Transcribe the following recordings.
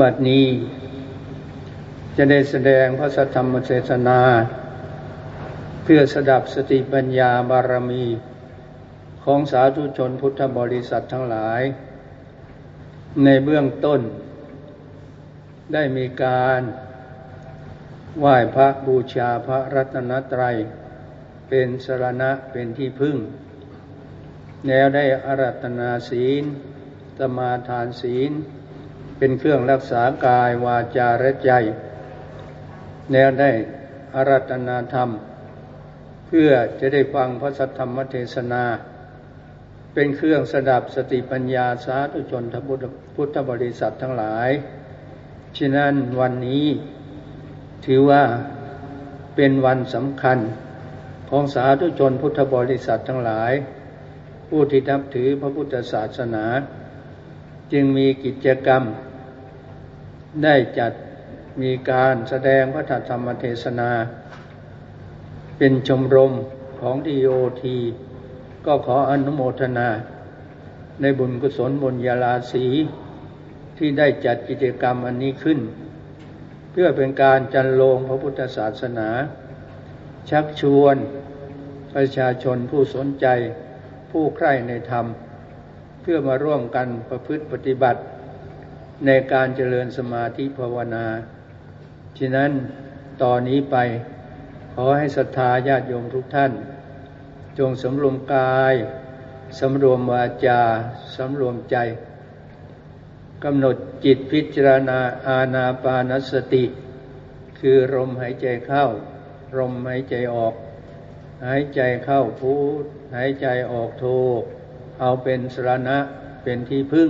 บัดนี้ จะได้แสดงพระสัทธรรมเทศนา เพื่อสดับสติปัญญาบารมี ของสาธุชนพุทธบริษัททั้งหลาย ในเบื้องต้น ได้มีการไหว้พระบูชาพระรัตนตรัย เป็นสรณะเป็นที่พึ่ง แล้วได้อารัตนาศีลสมาทานศีล เป็นเครื่องรักษากายวาจาและใจแล้วได้อารัตนาธรรม เพื่อจะได้ฟังพระสัทธรรมเทศนา เป็นเครื่องสดับสติปัญญาสาธุชนพุทธบริษัททั้งหลายฉะนั้นวันนี้ถือว่าเป็นวันสำคัญของสาธุชนพุทธบริษัททั้งหลาย ผู้ที่นับถือพระพุทธศาสนา จึงมีกิจกรรม ได้จัดมีการแสดงพระธรรมเทศนา เป็นชมรมของดีโอทีก็ขออนุโมทนา ในบุญกุศลบุญญาลาสีที่ได้จัดกิจกรรมอันนี้ขึ้น เพื่อเป็นการจันโลงพระพุทธศาสนา ชักชวนประชาชนผู้สนใจผู้ใคร่ในธรรม เพื่อมาร่วมกันประพฤติปฏิบัติ ในการเจริญสมาธิภาวนา ฉะนั้นต่อนนี้ไปขอให้ศรัทธาญาติโยมทุกท่าน จงสำรวมกายสำรวมวาจาสำรวมใจกำหนดจิตพิจารณาอาณาปานสติ คือลมหายใจเข้าลมหายใจออก หายใจเข้าพูดหายใจออกโท เอาเป็นสรณะเป็นที่พึ่ง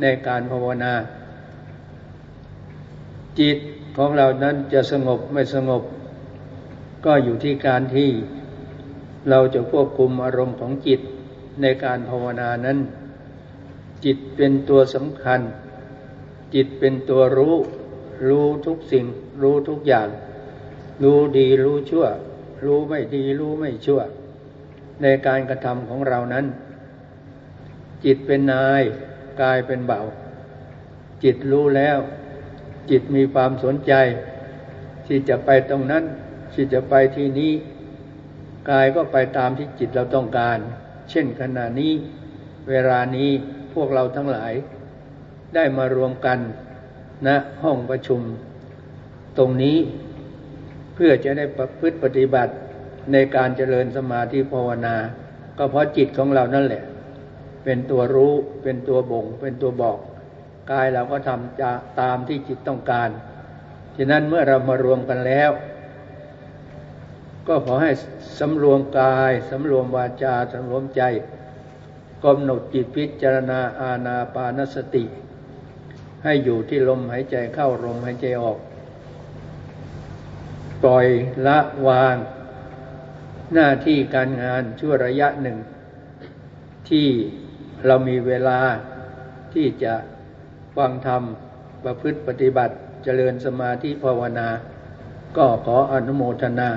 ในการภาวนา จิตของเรานั้นจะสงบไม่สงบ ก็อยู่ที่การที่เราจะควบคุมอารมณ์ของจิตในการภาวนานั้น จิตเป็นตัวสำคัญ จิตเป็นตัวรู้ รู้ทุกสิ่ง รู้ทุกอย่าง รู้ดีรู้ชั่ว รู้ไม่ดีรู้ไม่ชั่ว ในการกระทำของเรานั้น จิตเป็นนาย กายเป็นเบา จิตรู้แล้ว จิตมีความสนใจ ที่จะไปตรงนั้น ที่จะไปที่นี้ กายก็ไปตามที่จิตเราต้องการ เช่นขณะนี้ เวลานี้พวกเราทั้งหลาย ได้มารวมกันณนะห้องประชุม ตรงนี้เพื่อจะได้ประพฤติปฏิบัติในการเจริญสมาธิภาวนา ก็เพราะจิตของเรานั่นแหละ เป็นตัวรู้ เป็นตัวบ่ง เป็นตัวบอก กายเราก็ทำจะตามที่จิตต้องการฉะนั้นเมื่อเรามารวมกันแล้ว ก็ขอให้สำรวมกายสำรวมวาจาสำรวมใจกำหนดจิตพิจารณาอาณาปานสติ ให้อยู่ที่ลมหายใจเข้าลมหายใจออก ปล่อยละวาง หน้าที่การงานชั่วระยะหนึ่ง ที่ เรามีเวลาที่จะฟังธรรมประพฤติปฏิบัติเจริญสมาธิภาวนา ก็ขออนุโมทนา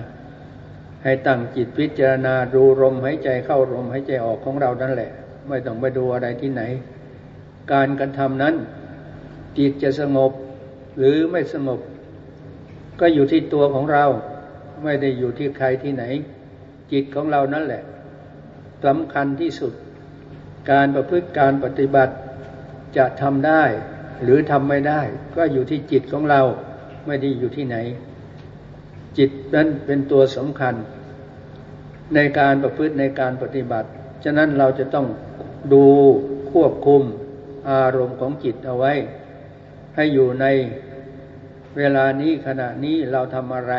ให้ตั้งจิตพิจารณาดูลมหายใจเข้าลมหายใจออกของเรานั่นแหละ ไม่ต้องไปดูอะไรที่ไหน การกระทำนั้น จิตจะสงบหรือไม่สงบ ก็อยู่ที่ตัวของเราไม่ได้อยู่ที่ใครที่ไหน จิตของเรานั่นแหละสำคัญที่สุด การประพฤติการปฏิบัติจะทำได้ หรือทำไม่ได้ ก็อยู่ที่จิตของเราไม่ได้อยู่ที่ไหน จิตนั้นเป็นตัวสำคัญ ในการประพฤติในการปฏิบัติ ฉะนั้นเราจะต้องดูควบคุมอารมณ์ของจิตเอาไว้ ให้อยู่ในเวลานี้ขณะนี้เราทำอะไร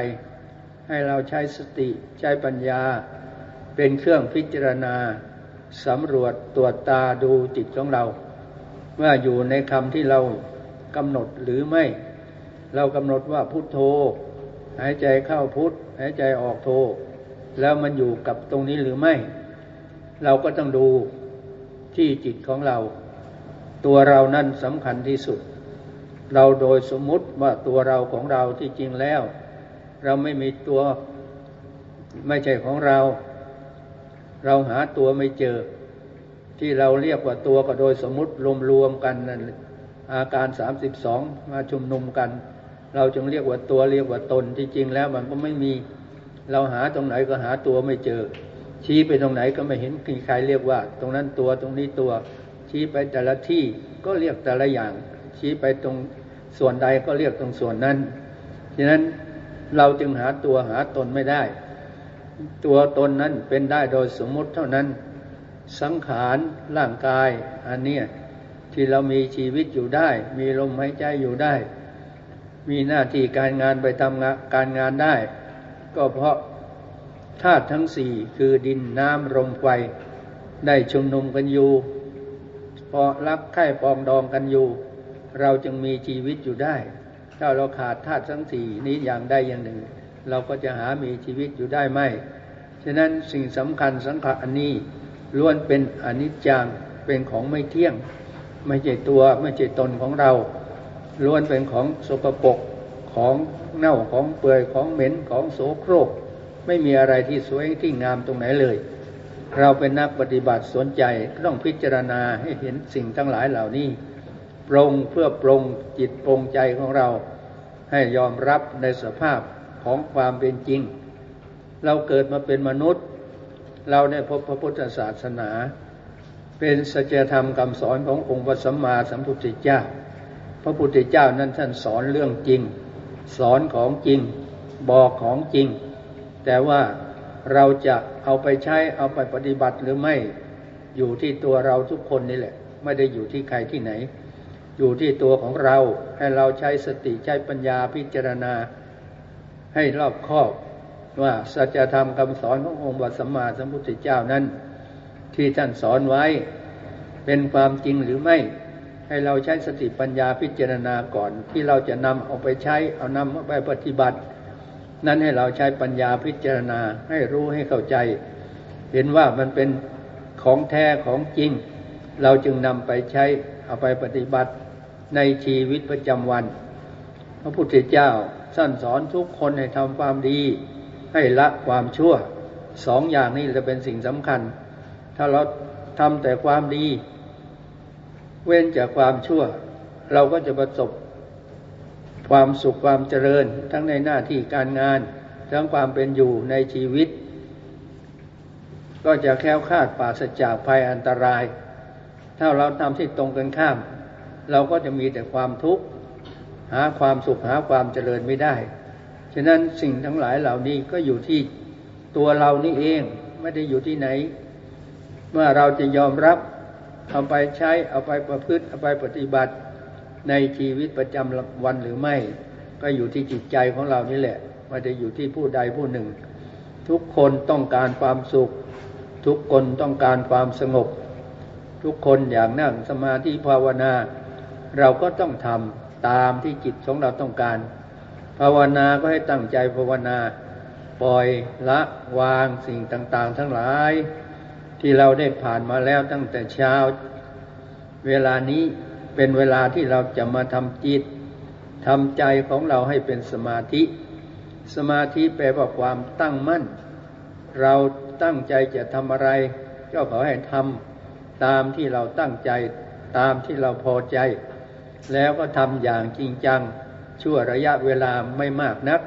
ให้เราใช้สติใช้ปัญญา เป็นเครื่องพิจารณา สำรวจตรวจตาดูจิตของเรา ว่าอยู่ในคำที่เรากำหนดหรือไม่ เรากำหนดว่าพุทโธ หายใจเข้าพุทหายใจออกโธแล้วมันอยู่กับตรงนี้หรือไม่ เราก็ต้องดูที่จิตของเรา ตัวเรานั่นสำคัญที่สุด เราโดยสมมุติว่าตัวเราของเราที่จริงแล้ว เราไม่มีตัวไม่ใช่ของเรา เราหาตัวไม่เจอ ที่เราเรียกว่าตัวก็โดยสมมุติรวมๆกันนั่นอาการสามสิบสองมาชุมนุมกัน เราจึงเรียกว่าตัวเรียกว่าตนที่จริงแล้วมันก็ไม่มีเราหาตรงไหนก็หาตัวไม่เจอ ชี้ไปตรงไหนก็ไม่เห็นมีใครเรียกว่า ตรงนั้นตัวตรงนี้ตัว ชี้ไปแต่ละที่ก็เรียกแต่ละอย่าง ชี้ไปตรงส่วนใดก็เรียกตรงส่วนนั้นฉะนั้นเราจึงหาตัวหาตนไม่ได้ ตัวตนนั้นเป็นได้โดยสมมุติเท่านั้น สังขารร่างกาย อันเนี้ยที่เรามีชีวิตอยู่ได้ มีลมหายใจอยู่ได้ มีหน้าที่การงานไปทำการงานได้ ก็เพราะธาตุทั้งสี่คือดินน้ำลมไฟได้ชุมนุมกันอยู่ พอรักใคร่ปองดองกันอยู่ เราจึงมีชีวิตอยู่ได้ ถ้าเราขาดธาตุทั้งสี่นี้อย่างใดอย่างหนึ่ง เราก็จะหามีชีวิตอยู่ได้ไม่ ฉะนั้นสิ่งสำคัญสังขารอันนี้ล้วนเป็นอนิจจังเป็นของไม่เที่ยง ไม่ใช่ตัวไม่ใช่ตนของเรา ล้วนเป็นของสกปรกของเน่าของเปื่อยของเหม็นของโสโครก ไม่มีอะไรที่สวยที่งามตรงไหนเลย เราเป็นนักปฏิบัติสนใจต้องพิจารณาให้เห็นสิ่งทั้งหลายเหล่านี้ปรงเพื่อปรงจิตปรงใจของเรา ให้ยอมรับในสภาพ ของความเป็นจริง เราเกิดมาเป็นมนุษย์ เราได้พบพระพุทธศาสนา เป็นสัจธรรมคำสอนขององค์พระสัมมาสัมพุทธเจ้า พระพุทธเจ้านั้นท่านสอนเรื่องจริง สอนของจริง บอกของจริง แต่ว่าเราจะเอาไปใช้เอาไปปฏิบัติหรือไม่อยู่ที่ตัวเราทุกคนนี่แหละ ไม่ได้อยู่ที่ใครที่ไหน อยู่ที่ตัวของเราให้เราใช้สติใช้ปัญญาพิจารณา ให้รอบคอบว่าสัจธรรมคำสอนขององค์พระสัมมาสัมพุทธเจ้านั้น ที่ท่านสอนไว้เป็นความจริงหรือไม่ ให้เราใช้สติปัญญาพิจารณาก่อน ที่เราจะนำเอาไปใช้เอานำไปปฏิบัติ นั้นให้เราใช้ปัญญาพิจารณาให้รู้ให้เข้าใจ เห็นว่ามันเป็นของแท้ของจริง เราจึงนำไปใช้เอาไปปฏิบัติในชีวิตประจำวัน พระพุทธเจ้า สั่นสอนทุกคนให้ทำความดี ให้ละความชั่วสองอย่างนี้จะเป็นสิ่งสำคัญ ถ้าเราทำแต่ความดี เว้นจากความชั่ว เราก็จะประสบความสุขความเจริญ ทั้งในหน้าที่การงาน ทั้งความเป็นอยู่ในชีวิต ก็จะแค้วคาดปราศจากภัยอันตราย ถ้าเราทำที่ตรงกันข้าม เราก็จะมีแต่ความทุกข์ หาความสุขหาความเจริญไม่ได้ ฉะนั้นสิ่งทั้งหลายเหล่านี้ก็อยู่ที่ตัวเรานี่เองไม่ได้อยู่ที่ไหน เมื่อเราจะยอมรับเอาไปใช้เอาไปประพฤติเอาไปปฏิบัติในชีวิตประจำวันหรือไม่ ก็อยู่ที่จิตใจของเรานี่แหละไม่ได้อยู่ที่ผู้ใดผู้หนึ่ง ทุกคนต้องการความสุข ทุกคนต้องการความสงบ ทุกคนอย่างนั่งสมาธิภาวนา เราก็ต้องทำ ตามที่จิตของเราต้องการ ภาวนาก็ให้ตั้งใจภาวนา ปล่อยละวางสิ่งต่าง ๆ ทั้งหลาย ที่เราได้ผ่านมาแล้วตั้งแต่เช้า เวลานี้เป็นเวลาที่เราจะมาทำจิตทำใจของเราให้เป็นสมาธิ สมาธิแปลว่าความตั้งมั่น เราตั้งใจจะทำอะไร ก็ขอให้ทำตามที่เราตั้งใจตามที่เราพอใจ แล้วก็ทำอย่างจริงจัง ชั่วระยะเวลาไม่มากนัก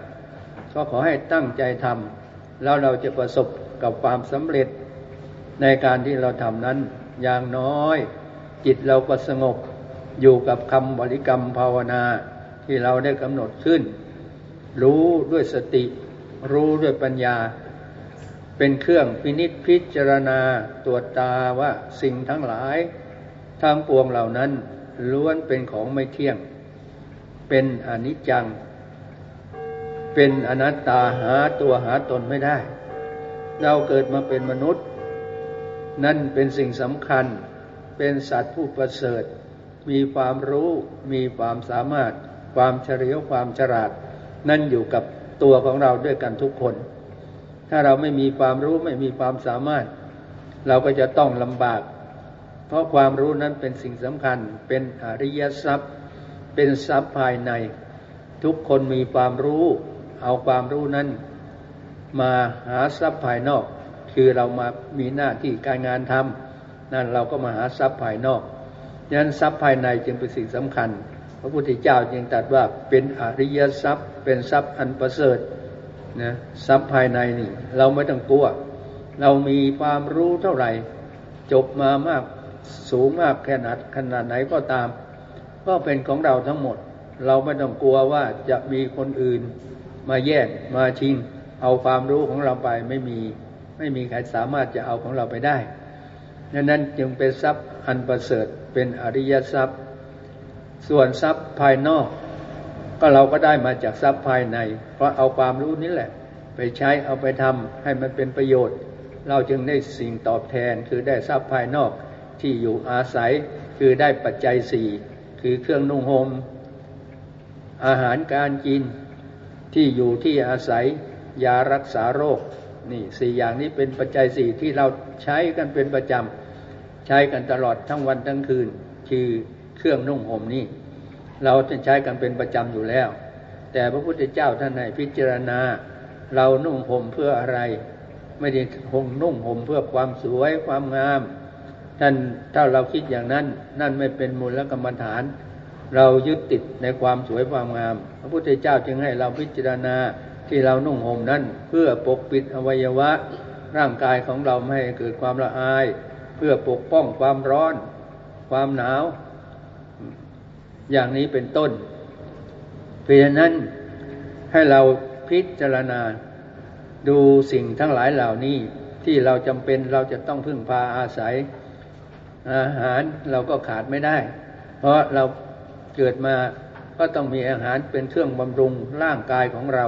ก็ขอให้ตั้งใจทำแล้วเราจะประสบกับความสำเร็จ ในการที่เราทำนั้น อย่างน้อย จิตเราก็สงบอยู่กับคำบริกรรมภาวนาที่เราได้กำหนดขึ้น รู้ด้วยสติ รู้ด้วยปัญญา เป็นเครื่องพินิษพิจารณาตรวจตาว่าสิ่งทั้งหลายทั้งปวงเหล่านั้น ล้วนเป็นของไม่เที่ยง เป็นอนิจจัง เป็นอนัตตาหาตัวหาตนไม่ได้ เราเกิดมาเป็นมนุษย์ นั่นเป็นสิ่งสำคัญ เป็นสัตว์ผู้ประเสริฐ มีความรู้ มีความสามารถ ความเฉลียวความฉลาด นั่นอยู่กับตัวของเราด้วยกันทุกคน ถ้าเราไม่มีความรู้ไม่มีความสามารถ เราก็จะต้องลำบาก เพราะความรู้นั้นเป็นสิ่งสำคัญ เป็นอริยทรัพย์ เป็นทรัพย์ภายใน ทุกคนมีความรู้ เอาความรู้นั้น มาหาทรัพย์ภายนอก คือเรามามีหน้าที่การงานทำนั่นเราก็มาหาทรัพย์ภายนอกจฉะนั้นทรัพย์ภายในจึงเป็นสิ่งสำคัญ พระพุทธเจ้าจึงตรัสว่าเป็นอริยทรัพย์ เป็นทรัพย์อันประเสริฐนะทรัพย์ภายในนี่ เราไม่ต้องกลัว เรามีความรู้เท่าไหร่ จบมามาก สูงมากขนาดขนาดไหนก็ตาม ก็เป็นของเราทั้งหมด เราไม่ต้องกลัวว่าจะมีคนอื่น มาแย่งมาชิง เอาความรู้ของเราไปไม่มีไม่มีใครสามารถจะเอาของเราไปได้ดังนั้นจึงเป็นทรัพย์อันประเสริฐเป็นอริยทรัพย์ ส่วนทรัพย์ภายนอก ก็เราก็ได้มาจากทรัพย์ภายใน เพราะเอาความรู้นี้แหละ ไปใช้เอาไปทำให้มันเป็นประโยชน์ เราจึงได้สิ่งตอบแทนคือได้ทรัพย์ภายนอก ที่อยู่อาศัยคือได้ปัจจัยสี่คือเครื่องนุ่งหม่มอาหารการกินที่อยู่ที่อาศัยยารักษาโรคนี่สี่อย่างนี้เป็นปัจจัยสี่ที่เราใช้กันเป็นประจำใช้กันตลอดทั้งวันทั้งคืน คือเครื่องนุ่งห่มนี่เราจะใช้กันเป็นประจำอยู่แล้ว แต่พระพุทธเจ้าท่านให้พิจารณา เรานุ่งห่มเพื่ออะไร ไม่ได้คงนุ่งห่มเพื่อความสวยความงาม ท่นถ้าเราคิดอย่างนั้น นั่นไม่เป็นมูลและกรรมฐาน เรายึดติดในความสวยความงาม พระพุทธเจ้าจึงให้เราพิจารณาที่เรานุ่งห่มนั้น เพื่อปกปิดอวัยวะ ร่างกายของเราไม่ให้เกิดความละอาย เพื่อปกป้องความร้อน ความหนาว อย่างนี้เป็นต้น เพราะฉะนั้นให้เราพิจารณาดูสิ่งทั้งหลายเหล่านี้ที่เราจำเป็นเราจะต้องพึ่งพาอาศัย อาหารเราก็ขาดไม่ได้ เพราะเราเกิดมาก็ต้องมีอาหารเป็นเครื่องบำรุงร่างกายของเรา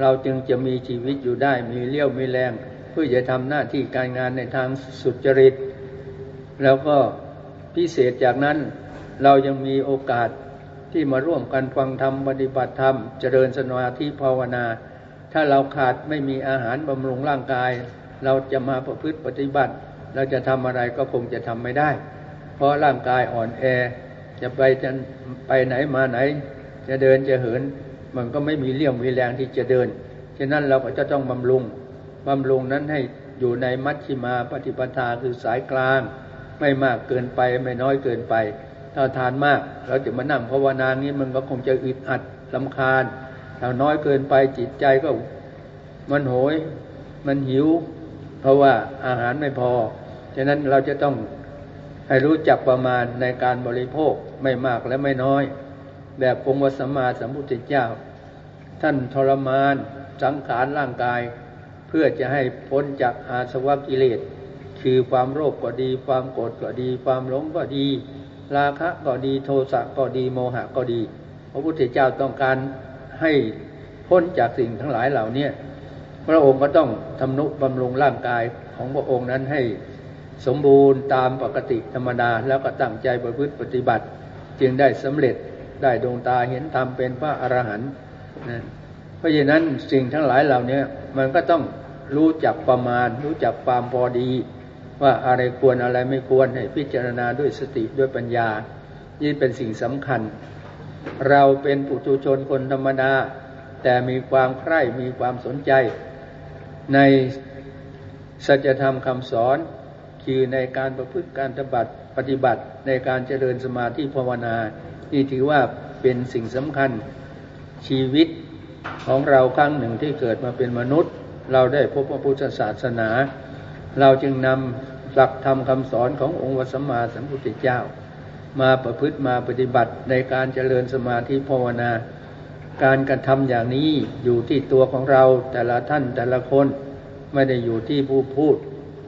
เราจึงจะมีชีวิตอยู่ได้มีเลี้ยวมีแรง เพื่อจะทำหน้าที่การงานในทางสุจริต แล้วก็พิเศษจากนั้นเรายังมีโอกาสที่มาร่วมกันฟังธรรมปฏิบัติธรรม เจริญสมาธิภาวนา ถ้าเราขาดไม่มีอาหารบำรุงร่างกาย เราจะมาประพฤติปฏิบัติ เราจะทำอะไรก็คงจะทำไม่ได้ เพราะร่างกายอ่อนแอ จะไปจะไปไหนมาไหน จะเดินจะเหิน มันก็ไม่มีเรี่ยวมีแรงที่จะเดิน ฉะนั้นเราก็จะต้องบำรุงบำรุงนั้นให้อยู่ในมัชชิมาปฏิปทาคือสายกลาง ไม่มากเกินไปไม่น้อยเกินไป ถ้าทานมาก เราจะมานั่งภาวนานี้มันก็คงจะอึดอัดลำคาญถ้าน้อยเกินไปจิตใจก็มันโหย มันหิว เพราะว่าอาหารไม่พอ ฉะนั้นเราจะต้องให้รู้จักประมาณในการบริโภคไม่มากและไม่น้อย แบบองค์สัมมาสัมพุทธเจ้า ท่านทรมานสังขารร่างกาย เพื่อจะให้พ้นจากอาสวะกิเลส คือความโรคก็ดี ความโกรธก็ดี ความหลงก็ดี ราคะก็ดีโทสะก็ดีโมหะก็ดี พระพุทธเจ้าต้องการให้พ้นจากสิ่งทั้งหลายเหล่านี้พระองค์ก็ต้องทำนุบำรุงร่างกายของพระองค์นั้นให้ สมบูรณ์ตามปกติธรรมดาแล้วก็ตั้งใจประพฤติปฏิบัติ จึงได้สำเร็จได้ดวงตาเห็นธรรมเป็นพระอรหันต์นะเพราะฉะนั้นสิ่งทั้งหลายเหล่านี้มันก็ต้องรู้จักประมาณ รู้จักความพอดี ว่าอะไรควรอะไรไม่ควรให้พิจารณาด้วยสติด้วยปัญญา นี่เป็นสิ่งสำคัญ เราเป็นปุถุชนคนธรรมดา แต่มีความใคร่มีความสนใจ ในสัจธรรมคำสอน คือในการประพฤติการปฏิบัติปฏิบัติในการเจริญสมาธิภาวนาที่ถือว่าเป็นสิ่งสำคัญชีวิตของเราครั้งหนึ่งที่เกิดมาเป็นมนุษย์ เราได้พบพระพุทธศาสนา เราจึงนำหลักธรรมคำสอนขององค์วัสมมาสัมพุทธเจ้า มาประพฤติมาปฏิบัติในการเจริญสมาธิภาวนา การกระทำอย่างนี้อยู่ที่ตัวของเราแต่ละท่านแต่ละคนไม่ได้อยู่ที่ผู้พูด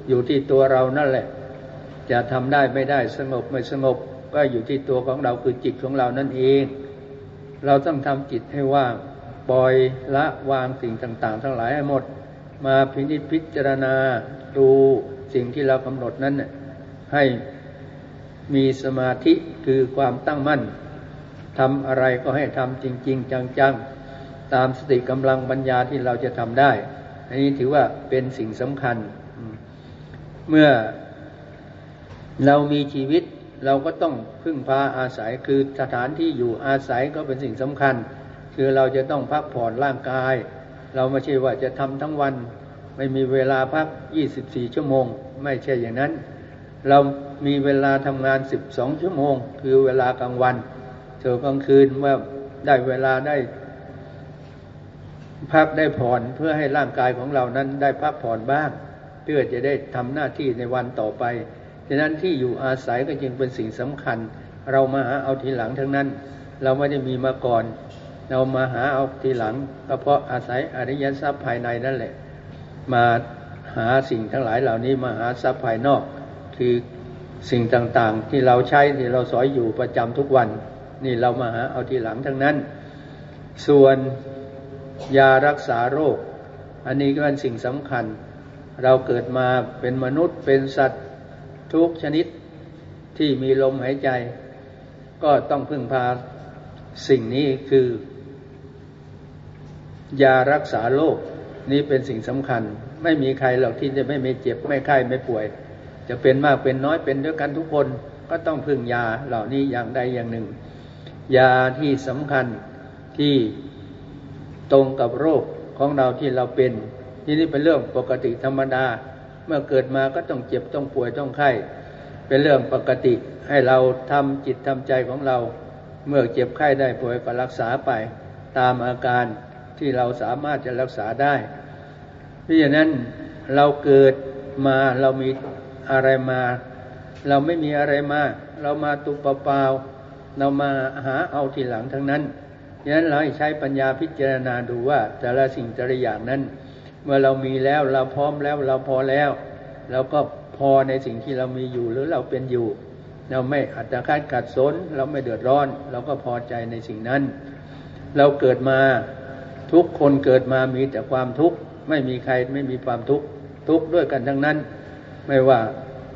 อยู่ที่ตัวเรานั่นแหละ จะทำได้ไม่ได้สงบไม่สงบ ก็อยู่ที่ตัวของเราคือจิตของเรานั่นเอง เราต้องทำจิตให้ว่างปล่อยละวางสิ่งต่าง ๆ ทั้งหลายให้หมด มาพิจิตพิจารณาดูสิ่งที่เรากำหนดนั้นให้มีสมาธิคือความตั้งมั่นทำอะไรก็ให้ทำจริง ๆ จังๆ ตามสติกำลังปัญญาที่เราจะทำได้ อันนี้ถือว่าเป็นสิ่งสำคัญ เมื่อเรามีชีวิตเราก็ต้องพึ่งพาอาศัยคือสถานที่อยู่อาศัยก็เป็นสิ่งสำคัญ คือเราจะต้องพักผ่อนร่างกาย เราไม่ใช่ว่าจะทำทั้งวัน ไม่มีเวลาพัก 24 ชั่วโมง ไม่ใช่อย่างนั้น เรามีเวลาทำงานสิบสองชั่วโมง คือเวลากลางวันเจอกลางคืนเมื่อได้เวลาได้ พักได้ผ่อนเพื่อให้ร่างกายของเรานั้นได้พักผ่อนบ้าง เพื่อจะได้ทำหน้าที่ในวันต่อไปฉะนั้นที่อยู่อาศัยก็จึงเป็นสิ่งสำคัญ เรามาหาเอาทีหลังทั้งนั้น เราไม่ได้มีมาก่อน เรามาหาเอาทีหลังก็เพราะอาศัยอริยทรัพย์ภายในนั่นแหละ มาหาสิ่งทั้งหลายเหล่านี้มาหาทรัพย์ภายนอก คือสิ่งต่างๆ ที่เราใช้ที่เราสอยอยู่ประจำทุกวัน นี่เรามาหาเอาทีหลังทั้งนั้น ส่วนยารักษาโรค อันนี้ก็เป็นสิ่งสำคัญ เราเกิดมาเป็นมนุษย์เป็นสัตว์ทุกชนิดที่มีลมหายใจ ก็ต้องพึ่งพาสิ่งนี้คือยารักษาโรคนี้เป็นสิ่งสำคัญ ไม่มีใครหรอกที่จะไม่ไม่เจ็บไม่ไข้ไม่ป่วย จะเป็นมากเป็นน้อยเป็นด้วยกันทุกคนก็ต้องพึ่งยาเหล่านี้อย่างใดอย่างหนึ่ง ยาที่สำคัญที่ตรงกับโรคของเราที่เราเป็น ที่นี่เป็นเรื่องปกติธรรมดา เมื่อเกิดมาก็ต้องเจ็บต้องป่วยต้องไข้ เป็นเรื่องปกติให้เราทำจิตทำใจของเรา เมื่อเจ็บไข้ได้ป่วยก็รักษาไป ตามอาการที่เราสามารถจะรักษาได้เพราะฉะนั้นเราเกิดมาเรามีอะไรมา เราไม่มีอะไรมา เรามาตุปเปล่าเรามาหาเอาทีหลังทั้งนั้นดังนั้นเราใช้ปัญญาพิจารณาดูว่าแต่ละสิ่งแต่ละอย่างนั้น เมื่อเรามีแล้วเราพร้อมแล้วเราพอแล้ว เราก็พอในสิ่งที่เรามีอยู่หรือเราเป็นอยู่ เราไม่อัตคัดกัดสน เราไม่เดือดร้อน เราก็พอใจในสิ่งนั้น เราเกิดมาทุกคนเกิดมามีแต่ความทุกข์ไม่มีใครไม่มีความทุกข์ทุกข์ด้วยกันทั้งนั้น ไม่ว่า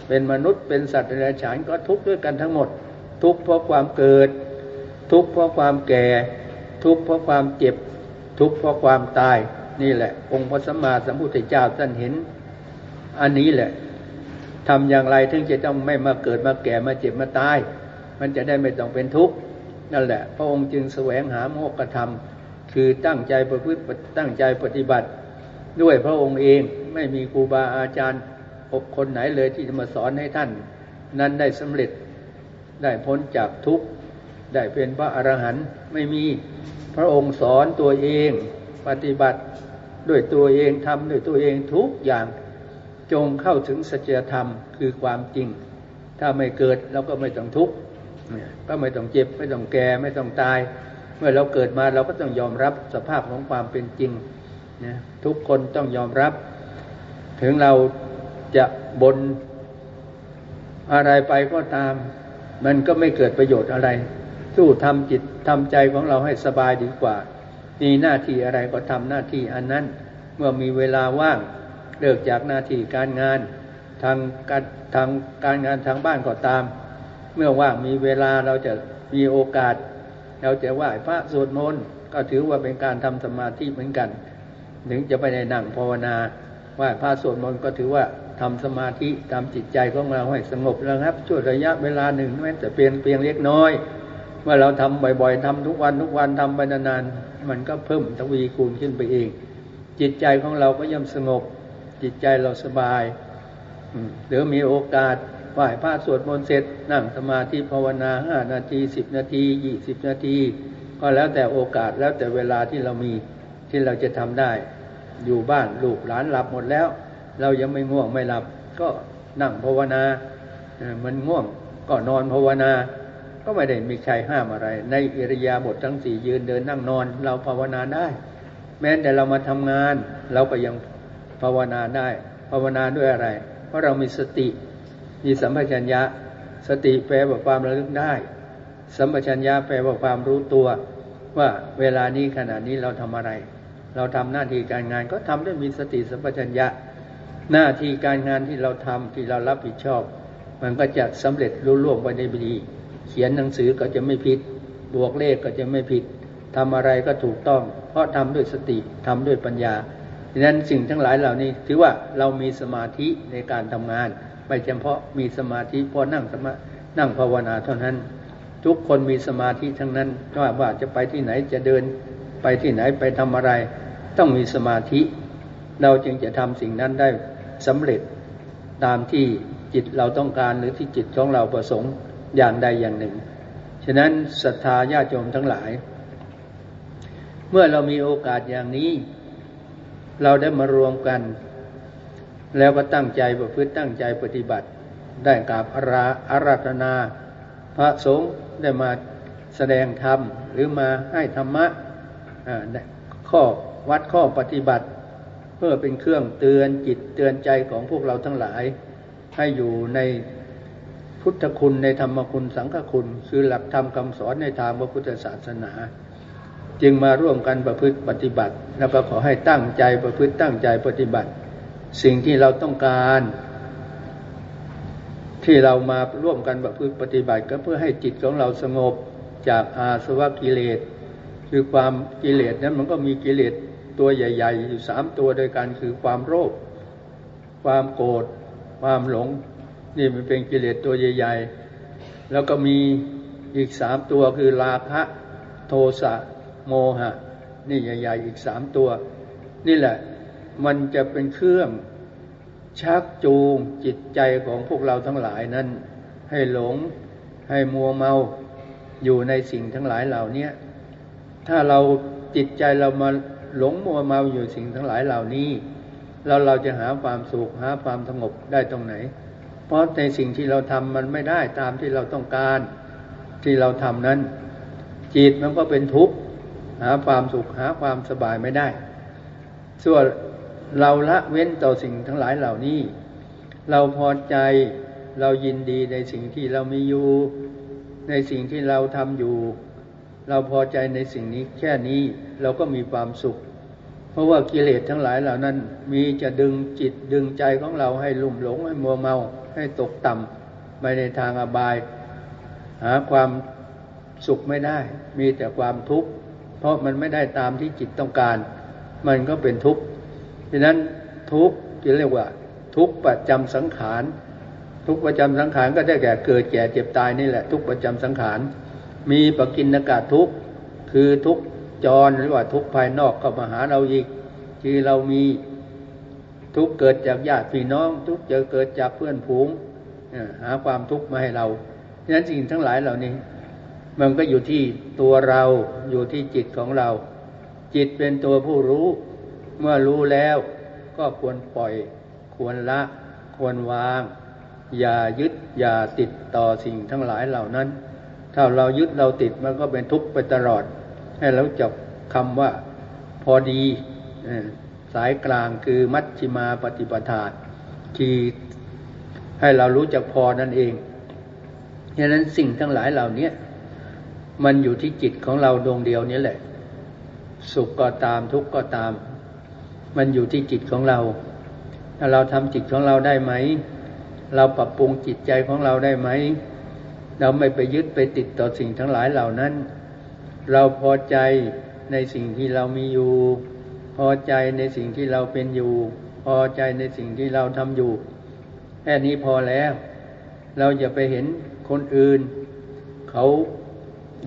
เป็นมนุษย์เป็นสัตว์เดรัจฉานก็ทุกข์ด้วยกันทั้งหมด ทุกข์เพราะความเกิด ทุกข์เพราะความแก่ ทุกข์เพราะความเจ็บ ทุกข์เพราะความตาย นี่แหละ องค์พระสัมมาสัมพุทธเจ้าท่านเห็น อันนี้แหละทำอย่างไรถึงจะต้องไม่มาเกิดมาแก่มาเจ็บมาตาย มันจะได้ไม่ต้องเป็นทุกข์นั่นแหละ พระองค์จึงแสวงหาโมกขธรรม คือตั้งใจประพฤติตั้งใจปฏิบัติ ด้วยพระองค์เองไม่มีครูบาอาจารย์คนไหนเลยที่จะมาสอนให้ท่าน นั้นได้สำเร็จได้พ้นจากทุกข์ได้เป็นพระอรหันต์ไม่มีพระองค์สอนตัวเองปฏิบัติ ด้วยตัวเองทำด้วยตัวเองทุกอย่างจงเข้าถึงสัจธรรมคือความจริง ถ้าไม่เกิดเราก็ไม่ต้องทุกข์ก็ไม่ต้องเจ็บไม่ต้องแก่ไม่ต้องตาย เมื่อเราเกิดมาเราก็ต้องยอมรับสภาพของความเป็นจริงนะทุกคนต้องยอมรับ ถึงเราจะบนอะไรไปก็ตาม มันก็ไม่เกิดประโยชน์อะไร สู้ทำจิตทำใจของเราให้สบายดีกว่า มีหน้าที่อะไรก็ทำหน้าที่อันนั้น เมื่อมีเวลาว่างเลิกจากหน้าที่การงานทางการทางการงานทางบ้านก็ตาม เมื่อว่างมีเวลาเราจะมีโอกาส เราจะไหว้พระสวดมนต์ก็ถือว่าเป็นการทำสมาธิเหมือนกัน ถึงจะไปในนั่งภาวนาไหว้พระสวดมนต์ก็ถือว่าทำสมาธิทำจิตใจของเราให้สงบแล้วครับช่วระยะเวลาหนึ่งแม้แต่เพียงเพียงเล็กน้อย เมื่อเราทำบ่อย ๆทำทุกวันทุกวันทำไปนานๆ มันก็เพิ่มทวีคูณขึ้นไปเอง จิตใจของเราก็ย่อมสงบ จิตใจเราสบายหรือมีโอกาสไหว้พระสวดมนต์เสร็จ นั่งสมาธิภาวนาห้านาทีสิบนาทียี่สิบนาที ก็แล้วแต่โอกาสแล้วแต่เวลาที่เรามีที่เราจะทำได้ อยู่บ้านลูกหลานหลับหมดแล้ว เรายังไม่ง่วงไม่หลับ ก็นั่งภาวนา มันง่วงก็นอนภาวนา ก็ไม่ได้มีใครห้ามอะไร ในอิริยาบถททั้งสี่ยืนเดินนั่งนอน เราภาวนาได้ แม้แต่เรามาทำงาน เราก็ยังภาวนาได้ ภาวนาด้วยอะไร เพราะเรามีสติ มีสัมปชัญญะ สติแปลว่าความระลึกได้ สัมปชัญญะแปลว่าความรู้ตัว ว่าเวลานี้ขณะนี้เราทำอะไร เราทำหน้าที่การงานก็ทำด้วยมีสติสัมปชัญญะ หน้าที่การงานที่เราทำที่เรารับผิดชอบ มันก็จะสำเร็จรุ่ล่วงไปในดี เขียนหนังสือก็จะไม่ผิด บวกเลขก็จะไม่ผิดทำอะไรก็ถูกต้อง เพราะทำด้วยสติทำด้วยปัญญาดังนั้นสิ่งทั้งหลายเหล่านี้ ถือว่าเรามีสมาธิในการทำงาน ไม่เฉพาะมีสมาธิพอนั่งสมานั่งภาวนาเท่านั้น ทุกคนมีสมาธิทั้งนั้นว่าว่าจะไปที่ไหนจะเดินไปที่ไหนไปทำอะไร ต้องมีสมาธิ เราจึงจะทำสิ่งนั้นได้สำเร็จตามที่จิตเราต้องการหรือที่จิตของเราประสงค์ อย่างใดอย่างหนึ่ง ฉะนั้นศรัทธาญาติโยมทั้งหลาย เมื่อเรามีโอกาสอย่างนี้ เราได้มารวมกัน แล้วก็ตั้งใจประพฤติตั้งใจปฏิบัติ ได้กราบอาราอาราธนา พระสงฆ์ได้มาแสดงธรรมหรือมาให้ธรรมะข้อวัดข้อปฏิบัติ เพื่อเป็นเครื่องเตือนจิตเตือนใจของพวกเราทั้งหลายให้อยู่ใน พุทธคุณในธรรมคุณสังฆคุณ คือหลักธรรมคำสอนในทางพระพุทธศาสนา จึงมาร่วมกันประพฤติปฏิบัติ แล้วก็ขอให้ตั้งใจประพฤติตั้งใจปฏิบัติ สิ่งที่เราต้องการ ที่เรามาร่วมกันประพฤติปฏิบัติ ก็เพื่อให้จิตของเราสงบจากอาสวะกิเลส คือความกิเลสนั้นมันก็มีกิเลสตัวใหญ่ ๆ อยู่สามตัวโดวยกันคือความโลภความโกรธความหลง นี่มันเป็นกิเลสตัวใหญ่ ๆ แล้วก็มีอีกสามตัวคือราคะโทสะโมหะ นี่ใหญ่ ๆ อีกสามตัว นี่แหละ มันจะเป็นเครื่องชักจูงจิตใจของพวกเราทั้งหลายนั้น ให้หลงให้มัวเมาอยู่ในสิ่งทั้งหลายเหล่านี้ถ้าเราจิตใจเรามาหลงมัวเมาอยู่สิ่งทั้งหลายเหล่านี้ แล้วเราจะหาความสุขหาความสงบได้ตรงไหน เพราะในสิ่งที่เราทำมันไม่ได้ตามที่เราต้องการที่เราทำนั้น จิตมันก็เป็นทุกข์หาความสุขหาความสบายไม่ได้ ส่วนเราละเว้นต่อสิ่งทั้งหลายเหล่านี้ เราพอใจเรายินดีในสิ่งที่เรามีอยู่ ในสิ่งที่เราทำอยู่ เราพอใจในสิ่งนี้แค่นี้เราก็มีความสุข เพราะว่ากิเลสทั้งหลายเหล่านั้น มีจะดึงจิตดึงใจของเราให้ลุ่มหลงให้มัวเมา ให้ตกต่ำไปในทางอบาย หาความสุขไม่ได้ มีแต่ความทุกข์ เพราะมันไม่ได้ตามที่จิตต้องการ มันก็เป็นทุกข์ดังนั้นทุกข์ที่เรียกว่า ทุกข์ประจำสังขาร ทุกข์ประจำสังขารก็ได้แก่เกิดแก่เจ็บตายนี่แหละ ทุกข์ประจำสังขาร มีปกินากาศทุกข์ คือทุกข์จรหรือว่าทุกข์ภายนอกเข้ามาหาเราอีกที่เรามี ทุกเกิดจากญาติพี่น้อง ทุกจะเกิดจากเพื่อนผูงหาความทุกข์มาให้เราดังนั้นสิ่งทั้งหลายเหล่านี้ มันก็อยู่ที่ตัวเราอยู่ที่จิตของเรา จิตเป็นตัวผู้รู้ เมื่อรู้แล้วก็ควรปล่อย ควรละ ควรวาง อย่ายึดอย่าติดต่อสิ่งทั้งหลายเหล่านั้น ถ้าเรายึดเราติดมันก็เป็นทุกข์ไปตลอด ให้เราจับคำว่า พอดี สายกลางคือมัชชิมาปฏิปทาที่ให้เรารู้จักพอนั่นเองดังนั้นสิ่งทั้งหลายเหล่านี้มันอยู่ที่จิตของเราดวงเดียวนี้แหละ สุขก็ตามทุกข์ก็ตาม มันอยู่ที่จิตของเราถ้าเราทำจิตของเราได้ไหม เราปรับปรุงจิตใจของเราได้ไหม เราไม่ไปยึดไปติดต่อสิ่งทั้งหลายเหล่านั้น เราพอใจในสิ่งที่เรามีอยู่ พอใจในสิ่งที่เราเป็นอยู่ พอใจในสิ่งที่เราทำอยู่ แค่นี้พอแล้ว เราอย่าไปเห็นคนอื่น เขา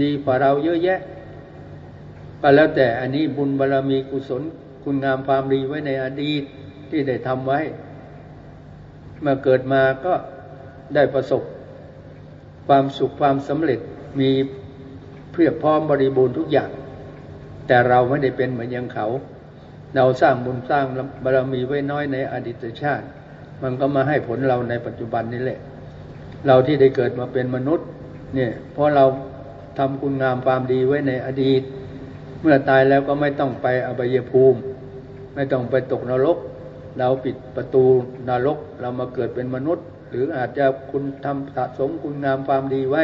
ดีกว่าเราเยอะแยะก็แล้วแต่อันนี้บุญบารรมีกุศล คุณงามความดีไว้ในอดีตที่ได้ทำไว้ เมื่อเกิดมาก็ได้ประสบ ความสุขความสำเร็จมีเพียบพร้อมบริบูรณ์ทุกอย่าง แต่เราไม่ได้เป็นเหมือนอย่างเขา เราสร้างบุญสร้างบารมีไว้น้อยในอดีตชาติ มันก็มาให้ผลเราในปัจจุบันนี้แหละ เราที่ได้เกิดมาเป็นมนุษย์ เนี่ยเพราะเราทำคุณงามความดีไว้ในอดีต เมื่อตายแล้วก็ไม่ต้องไปอบายภูมิ ไม่ต้องไปตกนรก เราปิดประตูนรกเรามาเกิดเป็นมนุษย์ หรืออาจจะคุณทำสะสมคุณงามความดีไว้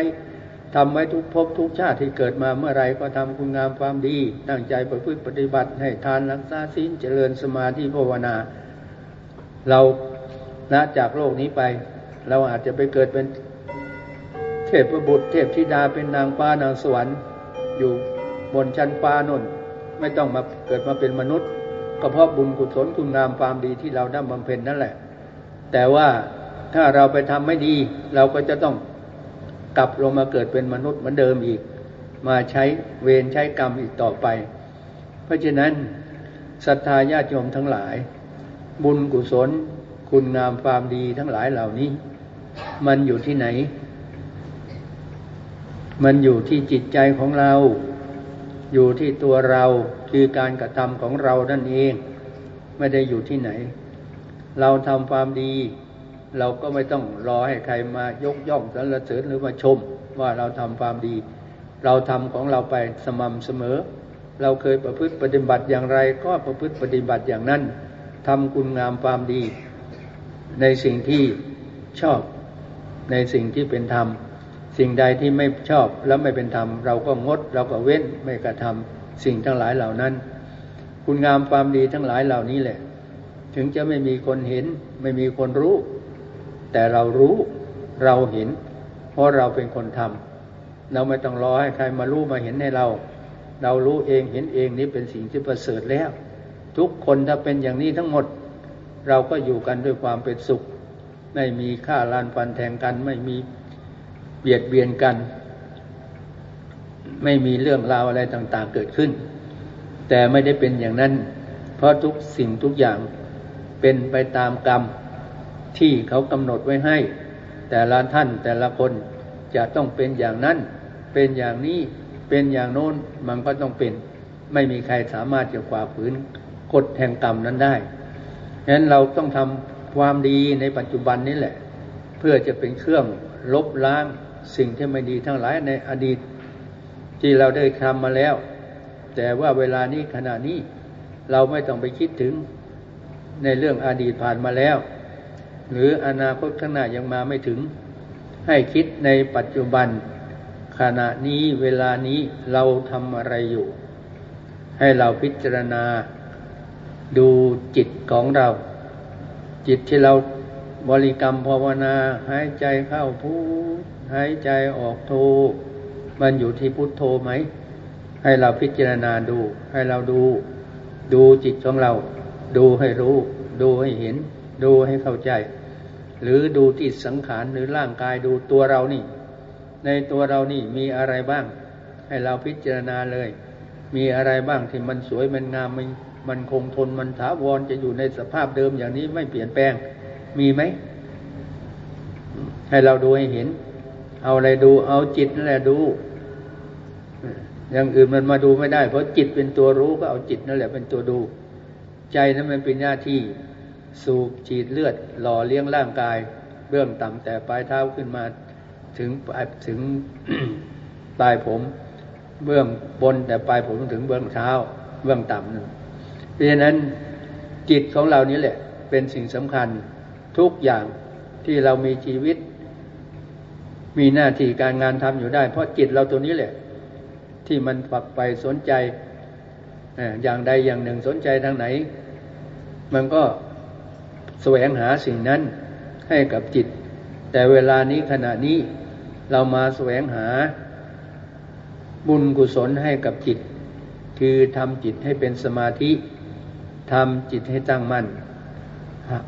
ทำไว้ทุกภพทุกชาติที่เกิดมาเมื่อไรก็ทำคุณงามความดี ตั้งใจประพฤติปฏิบัติให้ทานรักษาศีลเจริญสมาธิภาวนา เราณจากโลกนี้ไป เราอาจจะไปเกิดเป็นเทพบุตร เทพธิดาเป็นนางฟ้านางสวรรค์อยู่บนชั้นฟ้านนไม่ต้องมาเกิดมาเป็นมนุษย์ ก็เพราะบุญกุศลคุณงามความดีที่เราได้บำเพ็ญนั่นแหละ แต่ว่าถ้าเราไปทำไม่ดี เราก็จะต้อง กลับลงมาเกิดเป็นมนุษย์เหมือนเดิมอีก มาใช้เวรใช้กรรมอีกต่อไป เพราะฉะนั้นศรัทธาญาติโยมทั้งหลาย บุญกุศล คุณงามความดีทั้งหลายเหล่านี้ มันอยู่ที่ไหน มันอยู่ที่จิตใจของเรา อยู่ที่ตัวเราคือการกระทำของเรานั่นเอง ไม่ได้อยู่ที่ไหน เราทำความดี เราก็ไม่ต้องรอให้ใครมายกย่องสรรเสริญหรือมาชม ว่าเราทำความดี เราทำของเราไปสม่ำเสมอ เราเคยประพฤติปฏิบัติอย่างไร ก็ประพฤติปฏิบัติอย่างนั้นทำคุณงามความดี ในสิ่งที่ชอบในสิ่งที่เป็นธรรม สิ่งใดที่ไม่ชอบแล้วไม่เป็นธรรม เราก็งดเราก็เว้นไม่กระทำสิ่งทั้งหลายเหล่านั้น คุณงามความดีทั้งหลายเหล่านี้แหละ ถึงจะไม่มีคนเห็น ไม่มีคนรู้ แต่เรารู้เราเห็น เพราะเราเป็นคนทำเราไม่ต้องรอให้ใครมารู้มาเห็นให้เรา เรารู้เองเห็นเองนี่เป็นสิ่งที่ประเสริฐแล้ว ทุกคนถ้าเป็นอย่างนี้ทั้งหมด เราก็อยู่กันด้วยความเป็นสุข ไม่มีฆ่าลานฟันแทงกัน ไม่มีเบียดเบียนกัน ไม่มีเรื่องราวอะไรต่างๆเกิดขึ้น แต่ไม่ได้เป็นอย่างนั้น เพราะทุกสิ่งทุกอย่างเป็นไปตามกรรม ที่เขากำหนดไว้ให้ แต่ละท่านแต่ละคนจะต้องเป็นอย่างนั้น เป็นอย่างนี้เป็นอย่างโน้นมันก็ต้องเป็น ไม่มีใครสามารถจะฝ่าฝืนกฎแห่งกรรมนั้นได้ฉะนั้นเราต้องทำความดีในปัจจุบันนี้แหละ เพื่อจะเป็นเครื่องลบล้างสิ่งที่ไม่ดีทั้งหลายในอดีต ที่เราได้ทำมาแล้ว แต่ว่าเวลานี้ขณะนี้เราไม่ต้องไปคิดถึงในเรื่องอดีตผ่านมาแล้ว หรืออนาคตข้างหน้ายังมาไม่ถึง ให้คิดในปัจจุบัน ขณะนี้เวลานี้เราทำอะไรอยู่ ให้เราพิจารณาดูจิตของเรา จิตที่เราบริกรรมภาวนา หายใจเข้าพุทหายใจออกโท มันอยู่ที่พุทโธไหม ให้เราพิจารณาดู ให้เราดู ดูจิตของเรา ดูให้รู้ ดูให้เห็น ดูให้เข้าใจ หรือดูที่สังขารหรือร่างกายดูตัวเรานี่ ในตัวเรานี่มีอะไรบ้าง ให้เราพิจารณาเลย มีอะไรบ้างที่มันสวยมันงามมันมันคงทนมันถาวรจะอยู่ในสภาพเดิมอย่างนี้ไม่เปลี่ยนแปลง มีไหม ให้เราดูให้เห็น เอาอะไรดูเอาจิตนั่นแหละดูอย่างอื่นมันมาดูไม่ได้ เพราะจิตเป็นตัวรู้ก็เอาจิตนั่นแหละเป็นตัวดู ใจนั้นมันเป็นหน้าที่ สูบฉีดเลือด หล่อเลี้ยงร่างกาย เบื้องต่ำแต่ปลายเท้าขึ้นมาถึงถึงปลายผม เบื้องบนแต่ปลายผมถึงเบื้องเท้า เบื้องต่ำเพราะฉะนั้นจิตของเรานี้แหละ เป็นสิ่งสำคัญทุกอย่างที่เรามีชีวิต มีหน้าที่การงานทำอยู่ได้ เพราะจิตเราตัวนี้แหละ ที่มันฝักไปสนใจอย่างใดอย่างหนึ่งสนใจทางไหน มันก็ แสวงหาสิ่งนั้นให้กับจิต แต่เวลานี้ขณะนี้เรามาแสวงหาบุญกุศลให้กับจิต คือทำจิตให้เป็นสมาธิทำจิตให้ตั้งมั่น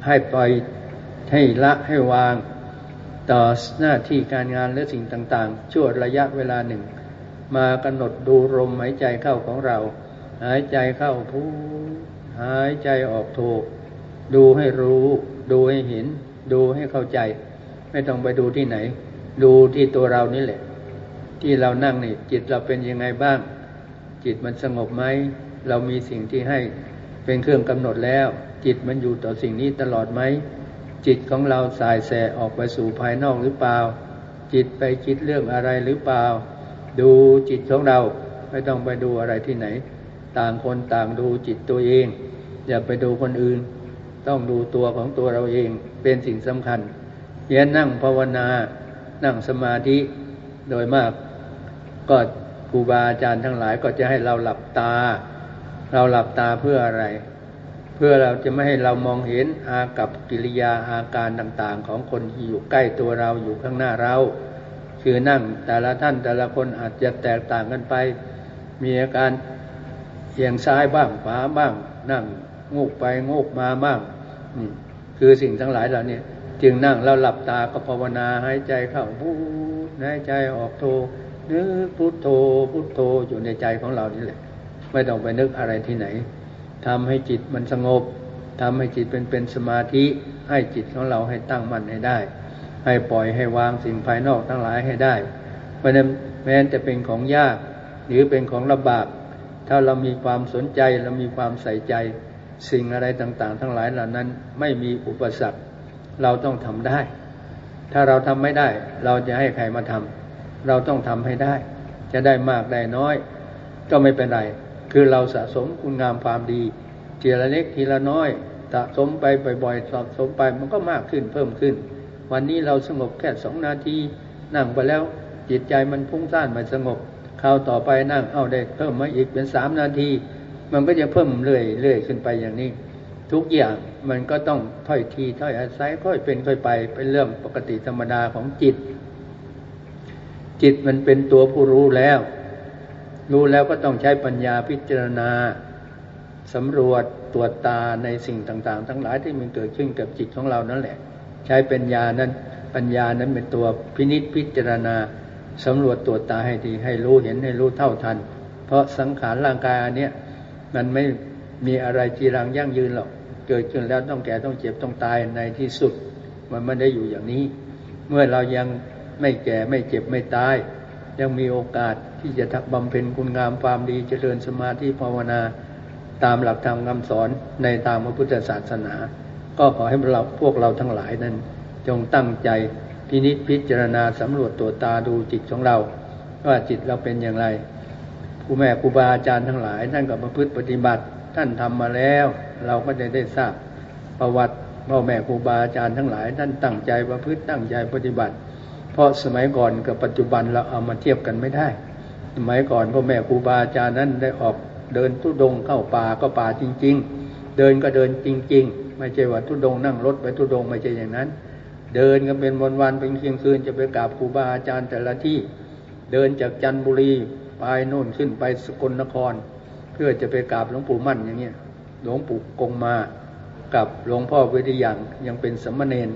ให้ปล่อยให้ละให้วาง ต่อหน้าที่การงานและสิ่งต่างๆ ชั่วระยะเวลาหนึ่ง มากำหนดดูลมหายใจเข้าของเรา หายใจเข้าพูหายใจออกโท ดูให้รู้ ดูให้เห็น ดูให้เข้าใจ ไม่ต้องไปดูที่ไหน ดูที่ตัวเรานี่แหละ ที่เรานั่งนี่จิตเราเป็นยังไงบ้าง จิตมันสงบไหมเรามีสิ่งที่ให้เป็นเครื่องกำหนดแล้ว จิตมันอยู่ต่อสิ่งนี้ตลอดไหมจิตของเราสายแสออกไปสู่ภายนอกหรือเปล่า จิตไปคิดเรื่องอะไรหรือเปล่า ดูจิตของเราไม่ต้องไปดูอะไรที่ไหน ต่างคนต่างดูจิตตัวเอง อย่าไปดูคนอื่น ต้องดูตัวของตัวเราเองเป็นสิ่งสำคัญเยันนั่งภาวนา นั่งสมาธิโดยมาก ก็ครูบาอาจารย์ทั้งหลายก็จะให้เราหลับตา เราหลับตาเพื่ออะไร เพื่อเราจะไม่ให้เรามองเห็นอากับกิริยาอาการต่างๆ ของคนที่อยู่ใกล้ตัวเราอยู่ข้างหน้าเรา คือนั่งแต่ละท่านแต่ละคนอาจจะแตกต่างกันไป มีอาการเอียงซ้ายบ้างขวาบ้าง นั่ง งูกไปงูกมาบ้างนี่คือสิ่งทั้งหลายเหล่านี้จึงนั่งแล้วหลับตาก็ภาวนาหายใจเข้าพุทหายใจออกโทนึกพุทโธพุทโธอยู่ในใจของเรานี่แหละ ไม่ต้องไปนึกอะไรที่ไหนทำให้จิตมันสงบทำให้จิตเป็นเป็นสมาธิให้จิตของเราให้ตั้งมั่นให้ได้ ให้ปล่อยให้วางสิ่งภายนอกทั้งหลายให้ได้เพราะนั้นแม้จะเป็นของยาก หรือเป็นของลำบากถ้าเรามีความสนใจเรามีความใส่ใจ สิ่งอะไรต่างๆ ทั้งหลายเหล่านั้นไม่มีอุปสรรคเราต้องทำได้ ถ้าเราทำไม่ได้ เราจะให้ใครมาทำเราต้องทำให้ได้ จะได้มากได้น้อย ก็ไม่เป็นไร คือเราสะสมคุณงามความดีทีละเล็กทีละน้อยสะสมไปบ่อยๆสะสมไปมันก็มากขึ้นเพิ่มขึ้น วันนี้เราสงบแค่สองนาทีนั่งไปแล้วจิตใจมันพุ่งซ่านมันสงบคราวต่อไปนั่งเอาได้เพิ่มมาอีกเป็นสามนาที มันก็จะเพิ่มเรื่อยเรื่อยขึ้นไปอย่างนี้ ทุกอย่างมันก็ต้องถ้อยทีถ้อยอาศัยค่อยเป็นค่อยไปเป็นเรื่องปกติธรรมดาของจิต จิตมันเป็นตัวผู้รู้แล้ว รู้แล้วก็ต้องใช้ปัญญาพิจารณาสำรวจตรวจตาในสิ่งต่างๆ ทั้งหลายที่มันเกิดขึ้นกับจิตของเรานั่นแหละ ใช้ปัญญานั้นปัญญานั้นเป็นตัวพินิษพิจารณาสำรวจตรวจตาให้ดีให้รู้เห็นให้รู้เท่าทัน เพราะสังขารร่างกายอันเนี้ย มันไม่มีอะไรจีรังยั่งยืนหรอก เกิดขึ้นแล้วต้องแก่ต้องเจ็บต้องตายในที่สุด มันไม่ได้อยู่อย่างนี้ เมื่อเรายังไม่แก่ไม่เจ็บไม่ตาย ยังมีโอกาสที่จะบำเพ็ญคุณงามความดีเจริญสมาธิภาวนาตามหลักธรรมคำสอนในตามพระพุทธศาสนา ก็ขอให้เราพวกเราทั้งหลายนั้น จงตั้งใจพินิจพิจารณาสำรวจตัวตาดูจิตของเรา ว่าจิตเราเป็นอย่างไร ครูแม่ครูบาอาจารย์ทั้งหลายท่านก็ประพฤติปฏิบัติท่านทำมาแล้ว เราก็จะได้ทราบประวัติพ่อแม่ครูบาอาจารย์ทั้งหลาย ท่านตั้งใจประพฤติตั้งใจปฏิบัติ เพราะสมัยก่อนกับปัจจุบันเราเอามาเทียบกันไม่ได้ สมัยก่อนพ่อแม่ครูบาอาจารย์นั้นได้ออกเดินทุดงเข้าป่าก็ป่าจริง ๆ เดินก็เดินจริง ๆ ไม่ใช่ว่าทุดงนั่งรถไปทุดงไม่ใช่อย่างนั้น เดินกันเป็นวันวันเป็นเคียงคืนจะไปกราบครูบาอาจารย์แต่ละที่ เดินจากจันทบุรี ไปโน่นขึ้นไปสกลนคร เพื่อจะไปกราบหลวงปู่มั่นอย่างเงี้ยหลวงปู่กงมากับหลวงพ่อวิทยังยังเป็นสมณเณร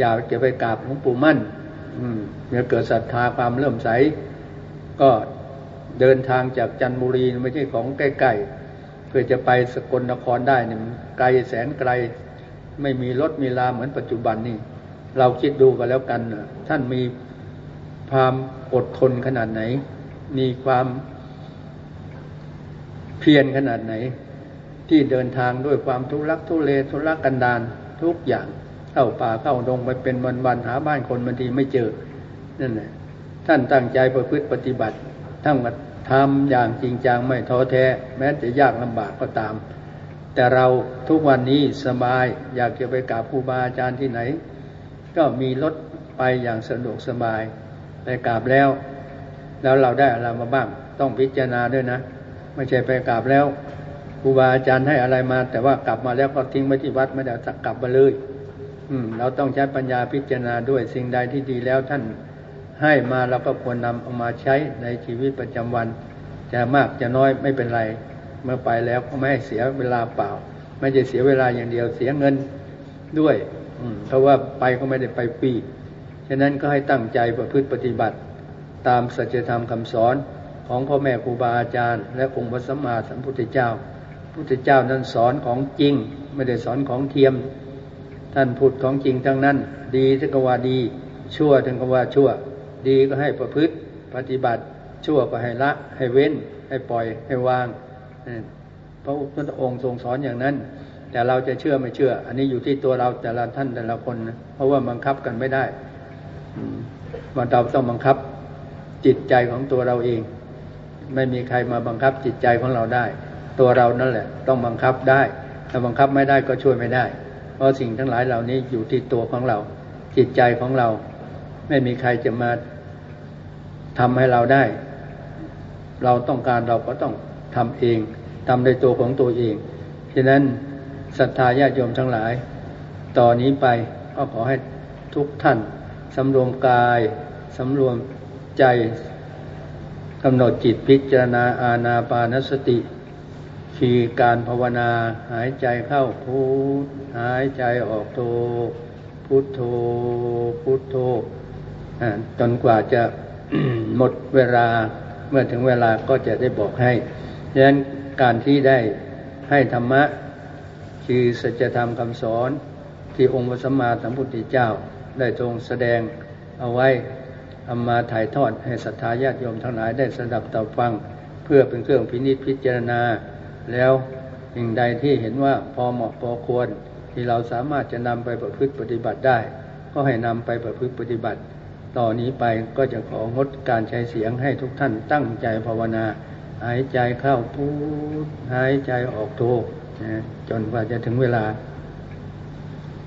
อยากจะไปกราบหลวงปู่มั่น อืมเมื่อเกิดศรัทธาความเริ่มใส ก็เดินทางจากจันทบุรีไม่ใช่ของใกล้ๆเพื่อจะไปสกลนครได้เนี่ยไกลแสนไกล ไม่มีรถมีลาเหมือนปัจจุบันนี่เราคิดดูกันแล้วกันท่านมีความอดทนขนาดไหน มีความเพียรขนาดไหน ที่เดินทางด้วยความทุรักทุเลทุรักกันดานทุกอย่างเข้าป่าเข้าดงไปเป็นวันๆหาบ้านคนบางทีไม่เจอนั่นแหละท่านตั้งใจประพฤติปฏิบัติทั้งทำอย่างจริงจังไม่ท้อแท้ แม้จะยากลำบากก็ตาม แต่เราทุกวันนี้สบายอยากจะไปกราบครูบาอาจารย์ที่ไหน ก็มีรถไปอย่างสะดวกสบายไปกราบแล้ว แล้วเราได้อะไรมาบ้าง ต้องพิจารณาด้วยนะ ไม่ใช่ไปกราบแล้วครูบาอาจารย์ให้อะไรมา แต่ว่ากลับมาแล้วก็ทิ้งไว้ที่วัดไม่ได้สักกลับมาเลย อืม เราต้องใช้ปัญญาพิจารณาด้วยสิ่งใดที่ดีแล้วท่านให้มาเราก็ควรนำเอามาใช้ในชีวิตประจำวัน จะมากจะน้อยไม่เป็นไร เมื่อไปแล้วก็ไม่ให้เสียเวลาเปล่า ไม่จะเสียเวลาอย่างเดียวเสียเงินด้วยเพราะว่าไปก็ไม่ได้ไปฟรีฉะนั้นก็ให้ตั้งใจประพฤติปฏิบัติ ตามสัจธรรมคำสอนของพ่อแม่ครูบาอาจารย์ และองค์พระสัมมาสัมพุทธเจ้า พุทธเจ้านั้นสอนของจริง ไม่ได้สอนของเทียม ท่านพูดของจริงทั้งนั้น ดีทั้งกว่าดี ชั่วทั้งกว่าชั่ว ดีก็ให้ประพฤติปฏิบัติ ชั่วก็ให้ละ ให้เว้น ให้ปล่อย ให้วาง พระพุทธองค์ทรงสอนอย่างนั้น แต่เราจะเชื่อไม่เชื่อ อันนี้อยู่ที่ตัวเราแต่ละท่านแต่ละคนนะเพราะว่าบังคับกันไม่ได้มันเราต้องบังคับ จิตใจของตัวเราเอง ไม่มีใครมาบังคับจิตใจของเราได้ ตัวเรานั่นแหละ ต้องบังคับได้ ถ้าบังคับไม่ได้ก็ช่วยไม่ได้ เพราะสิ่งทั้งหลายเหล่านี้อยู่ที่ตัวของเรา จิตใจของเรา ไม่มีใครจะมาทำให้เราได้ เราต้องการเราก็ต้องทำเองทำในตัวของตัวเอง ฉะนั้นศรัทธาญาติโยมทั้งหลาย ต่อนนี้ไปก็ขอให้ทุกท่านสำรวมกายสำรวม ใจกำหนดจิตพิจารณาอาณาปานสติคือการภาวนาหายใจเข้าพุทหายใจออกโทพุทโธพุทโธจนกว่าจะหมดเวลาเมื่อถึงเวลาก็จะได้บอกให้ดังนั้นการที่ได้ให้ธรรมะ คือสัจธรรมคำสอนที่องค์พระสัมมาสัมพุทธเจ้าได้ทรงแสดงเอาไว้ เอามาถ่ายทอดให้ศรัทธาญาติโยมทั้งหลายได้สดับต่อฟัง เพื่อเป็นเครื่องพินิจพิจารณา แล้วสิ่งใดที่เห็นว่าพอเหมาะพอควร ที่เราสามารถจะนำไปประพฤติปฏิบัติได้ ก็ให้นำไปประพฤติปฏิบัติ ต่อนนี้ไปก็จะของดการใช้เสียงให้ทุกท่านตั้งใจภาวนา หายใจเข้าพูดหายใจออกโทนะจนกว่าจะถึงเวลา